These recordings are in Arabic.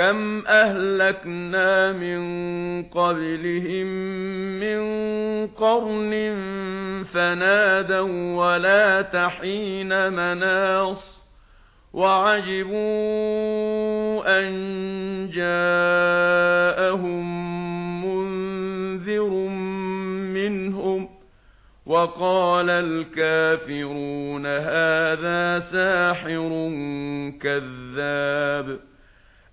كَمْ أَهْلَكْنَا مِنْ قَبْلِهِمْ مِنْ قَرْنٍ فَنَادَوْا وَلَا تَحِينَ مَنَاصٍ وَعَجِبُوا أَنْ جَاءَهُمْ مُنْذِرٌ مِنْهُمْ وَقَالَ الْكَافِرُونَ هَذَا سَاحِرٌ كَذَّابٌ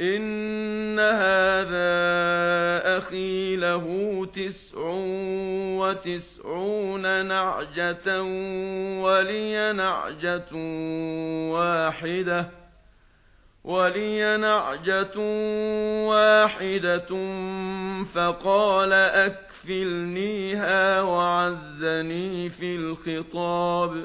ان هذا أخي له 99 نعجة ولي نعجة واحدة ولي نعجة واحدة فقال اكفلنيها وعزني في الخطاب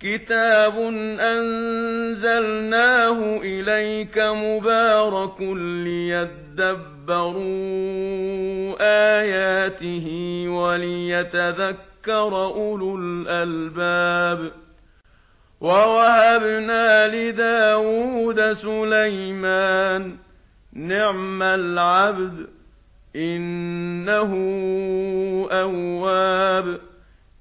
كِتَابٌ أَنزَلْنَاهُ إِلَيْكَ مُبَارَكٌ لِيَدَّبَّرُوا آيَاتِهِ وَلِيَتَذَكَّرَ أُولُو الْأَلْبَابِ وَوَهَبْنَا لِدَاوُودَ سُلَيْمَانَ نِعْمَ الْعَبْدُ إِنَّهُ أَوَّابٌ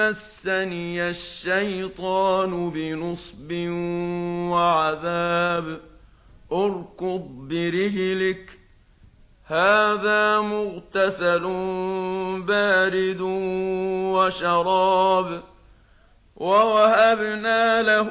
مَسَّنِيَ الشَّيْطَانُ بِنُصْبٍ وَعَذَابٍ. ارْكُضْ بِرِجْلِكَ. هَذَا مُغْتَسَلٌ بَارِدٌ وَشَرَابٌ. وَوَهَبْنَا لَهُ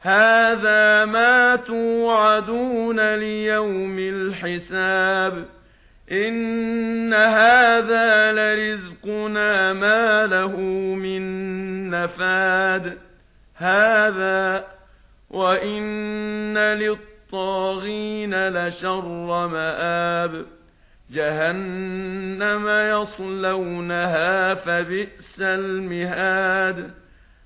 هَذَا مَا تُوعَدُونَ لِيَوْمِ الْحِسَابِ إِنَّ هَذَا لَرِزْقُنَا مَا لَهُ مِن نَّفَادٍ هَذَا وَإِنَّ لِلطَّاغِينَ لَشَرَّ مَآبٍ جَهَنَّمَ يَصْلَوْنَهَا فَبِئْسَ الْمِهَادُ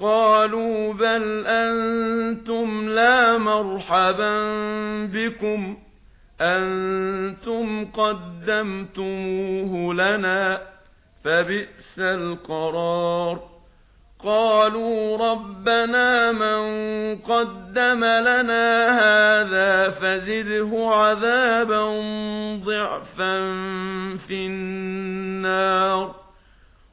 قالوا بل أنتم لا مرحبا بكم. أنتم قدمتموه لنا فبئس القرار. قالوا ربنا من قدم لنا هذا فزده عذابا ضعفا في النار.